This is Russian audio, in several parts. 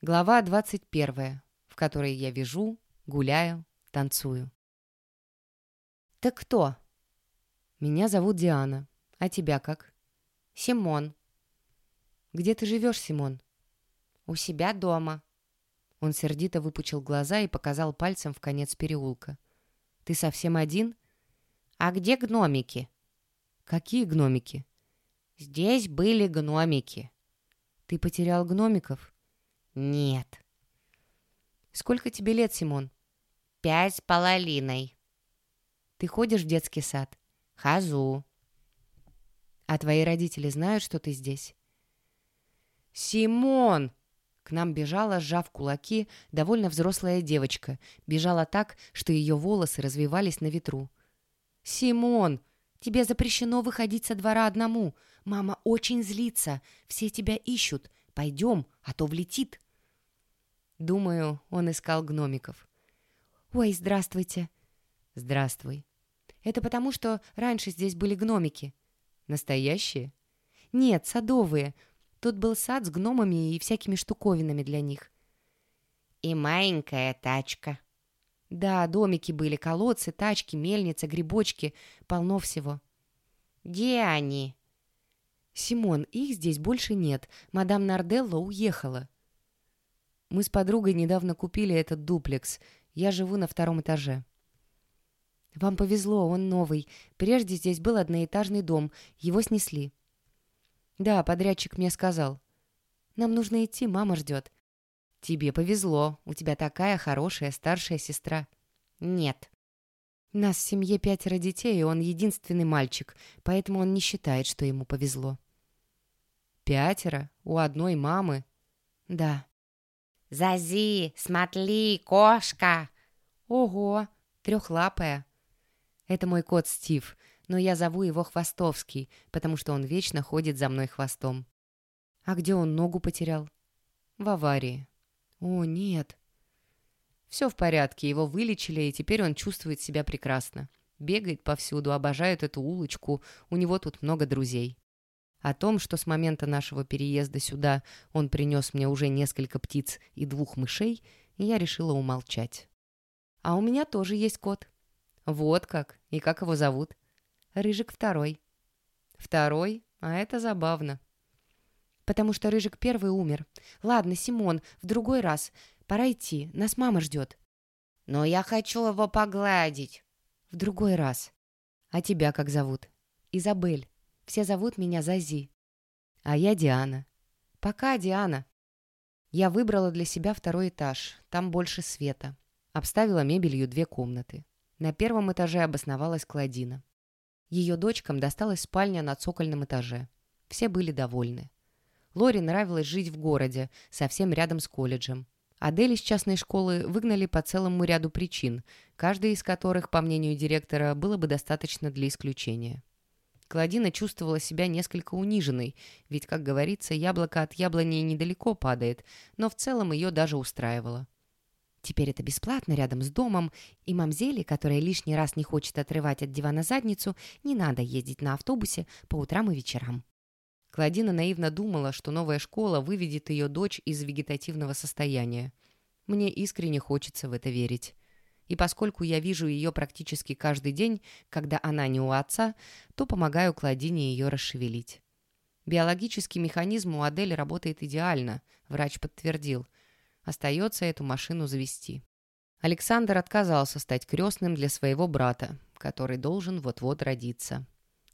Глава 21, в которой я вяжу, гуляю, танцую. «Ты кто?» «Меня зовут Диана. А тебя как?» «Симон». «Где ты живешь, Симон?» «У себя дома». Он сердито выпучил глаза и показал пальцем в конец переулка. «Ты совсем один?» «А где гномики?» «Какие гномики?» «Здесь были гномики». «Ты потерял гномиков?» «Нет». «Сколько тебе лет, Симон?» «Пять с половиной». «Ты ходишь в детский сад?» «Хожу». «А твои родители знают, что ты здесь?» «Симон!» К нам бежала, сжав кулаки, довольно взрослая девочка. Бежала так, что ее волосы развивались на ветру. «Симон, тебе запрещено выходить со двора одному. Мама очень злится. Все тебя ищут. Пойдем, а то влетит». Думаю, он искал гномиков. «Ой, здравствуйте!» «Здравствуй. Это потому, что раньше здесь были гномики». «Настоящие?» «Нет, садовые. Тут был сад с гномами и всякими штуковинами для них». «И маленькая тачка». «Да, домики были, колодцы, тачки, мельница, грибочки. Полно всего». «Где они?» «Симон, их здесь больше нет. Мадам Нарделло уехала». Мы с подругой недавно купили этот дуплекс. Я живу на втором этаже. Вам повезло, он новый. Прежде здесь был одноэтажный дом. Его снесли. Да, подрядчик мне сказал. Нам нужно идти, мама ждет. Тебе повезло. У тебя такая хорошая старшая сестра. Нет. Нас в семье пятеро детей, и он единственный мальчик, поэтому он не считает, что ему повезло. Пятеро? У одной мамы? Да. «Зази, смотри, кошка!» «Ого, трехлапая!» Это мой кот Стив, но я зову его Хвостовский, потому что он вечно ходит за мной хвостом. А где он ногу потерял? В аварии. О, нет. Все в порядке, его вылечили, и теперь он чувствует себя прекрасно. Бегает повсюду, обожает эту улочку, у него тут много друзей. О том, что с момента нашего переезда сюда он принес мне уже несколько птиц и двух мышей, я решила умолчать. А у меня тоже есть кот. Вот как. И как его зовут? Рыжик второй. Второй? А это забавно. Потому что Рыжик первый умер. Ладно, Симон, в другой раз. Пора идти, нас мама ждет. Но я хочу его погладить. В другой раз. А тебя как зовут? Изабель. Все зовут меня Зази. А я Диана. Пока, Диана. Я выбрала для себя второй этаж. Там больше света. Обставила мебелью две комнаты. На первом этаже обосновалась Кладина. Ее дочкам досталась спальня на цокольном этаже. Все были довольны. Лоре нравилось жить в городе, совсем рядом с колледжем. Адель из частной школы выгнали по целому ряду причин, каждая из которых, по мнению директора, было бы достаточно для исключения. Кладина чувствовала себя несколько униженной, ведь, как говорится, яблоко от яблони недалеко падает, но в целом ее даже устраивало. Теперь это бесплатно рядом с домом, и мамзели, которая лишний раз не хочет отрывать от дивана задницу, не надо ездить на автобусе по утрам и вечерам. Кладина наивно думала, что новая школа выведет ее дочь из вегетативного состояния. Мне искренне хочется в это верить. И поскольку я вижу ее практически каждый день, когда она не у отца, то помогаю Кладине ее расшевелить. Биологический механизм у Адель работает идеально, врач подтвердил. Остается эту машину завести. Александр отказался стать крестным для своего брата, который должен вот-вот родиться.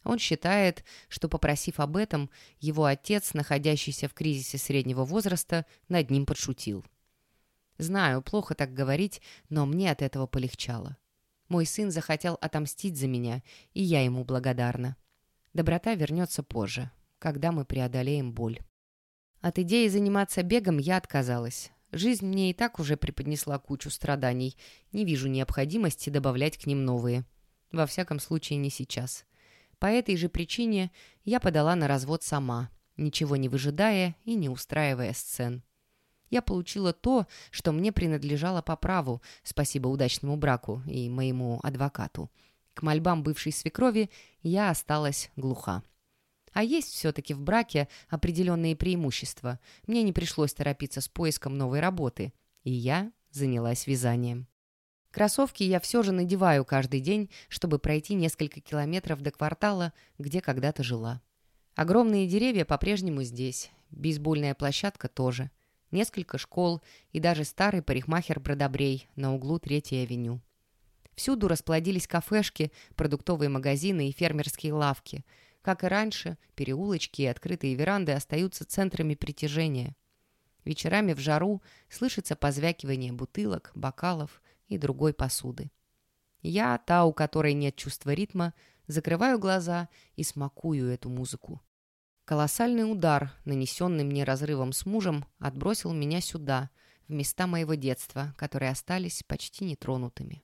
Он считает, что, попросив об этом, его отец, находящийся в кризисе среднего возраста, над ним подшутил. Знаю, плохо так говорить, но мне от этого полегчало. Мой сын захотел отомстить за меня, и я ему благодарна. Доброта вернется позже, когда мы преодолеем боль. От идеи заниматься бегом я отказалась. Жизнь мне и так уже преподнесла кучу страданий. Не вижу необходимости добавлять к ним новые. Во всяком случае, не сейчас. По этой же причине я подала на развод сама, ничего не выжидая и не устраивая сцен. Я получила то, что мне принадлежало по праву, спасибо удачному браку и моему адвокату. К мольбам бывшей свекрови я осталась глуха. А есть все-таки в браке определенные преимущества. Мне не пришлось торопиться с поиском новой работы. И я занялась вязанием. Кроссовки я все же надеваю каждый день, чтобы пройти несколько километров до квартала, где когда-то жила. Огромные деревья по-прежнему здесь, бейсбольная площадка тоже, несколько школ и даже старый парикмахер Бродобрей на углу Третьей авеню. Всюду расплодились кафешки, продуктовые магазины и фермерские лавки. Как и раньше, переулочки и открытые веранды остаются центрами притяжения. Вечерами в жару слышится позвякивание бутылок, бокалов и другой посуды. Я, та, у которой нет чувства ритма, закрываю глаза и смакую эту музыку. Колоссальный удар, нанесенный мне разрывом с мужем, отбросил меня сюда, в места моего детства, которые остались почти нетронутыми.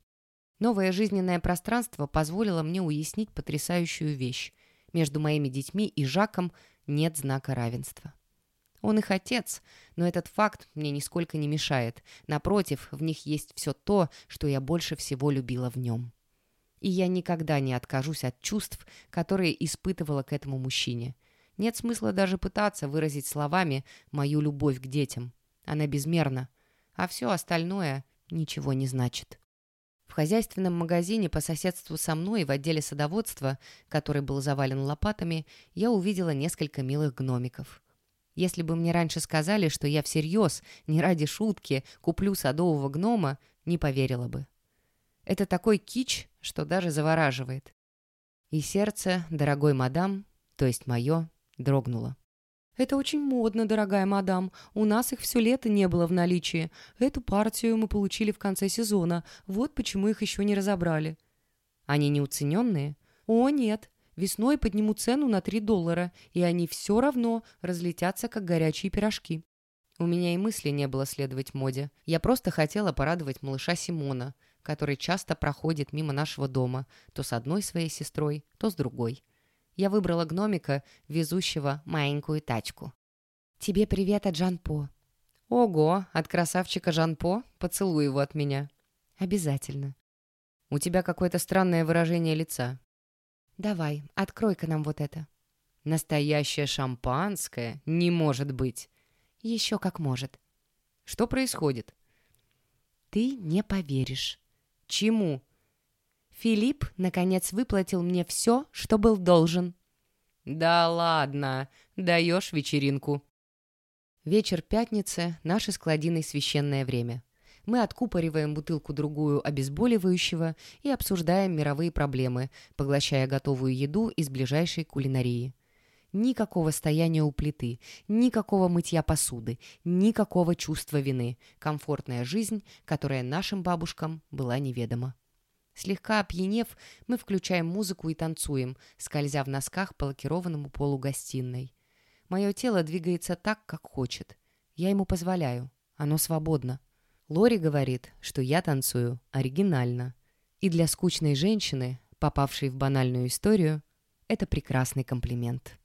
Новое жизненное пространство позволило мне уяснить потрясающую вещь. Между моими детьми и Жаком нет знака равенства. Он их отец, но этот факт мне нисколько не мешает. Напротив, в них есть все то, что я больше всего любила в нем. И я никогда не откажусь от чувств, которые испытывала к этому мужчине. Нет смысла даже пытаться выразить словами мою любовь к детям. Она безмерна, а все остальное ничего не значит. В хозяйственном магазине по соседству со мной в отделе садоводства, который был завален лопатами, я увидела несколько милых гномиков – если бы мне раньше сказали, что я всерьез, не ради шутки, куплю садового гнома, не поверила бы. Это такой кич, что даже завораживает. И сердце, дорогой мадам, то есть мое, дрогнуло. «Это очень модно, дорогая мадам. У нас их все лето не было в наличии. Эту партию мы получили в конце сезона. Вот почему их еще не разобрали». «Они неуцененные?» «О, нет. Весной подниму цену на 3 доллара, и они все равно разлетятся, как горячие пирожки. У меня и мысли не было следовать моде. Я просто хотела порадовать малыша Симона, который часто проходит мимо нашего дома, то с одной своей сестрой, то с другой. Я выбрала гномика, везущего маленькую тачку. «Тебе привет от Жан-По». «Ого, от красавчика Жан-По? Поцелуй его от меня». «Обязательно». «У тебя какое-то странное выражение лица. «Давай, открой-ка нам вот это». «Настоящее шампанское? Не может быть!» «Еще как может». «Что происходит?» «Ты не поверишь». «Чему?» «Филипп, наконец, выплатил мне все, что был должен». «Да ладно, даешь вечеринку». Вечер пятницы — наше с священное время мы откупориваем бутылку-другую обезболивающего и обсуждаем мировые проблемы, поглощая готовую еду из ближайшей кулинарии. Никакого стояния у плиты, никакого мытья посуды, никакого чувства вины. Комфортная жизнь, которая нашим бабушкам была неведома. Слегка опьянев, мы включаем музыку и танцуем, скользя в носках по лакированному полу гостиной. Мое тело двигается так, как хочет. Я ему позволяю. Оно свободно. Лори говорит, что я танцую оригинально. И для скучной женщины, попавшей в банальную историю, это прекрасный комплимент.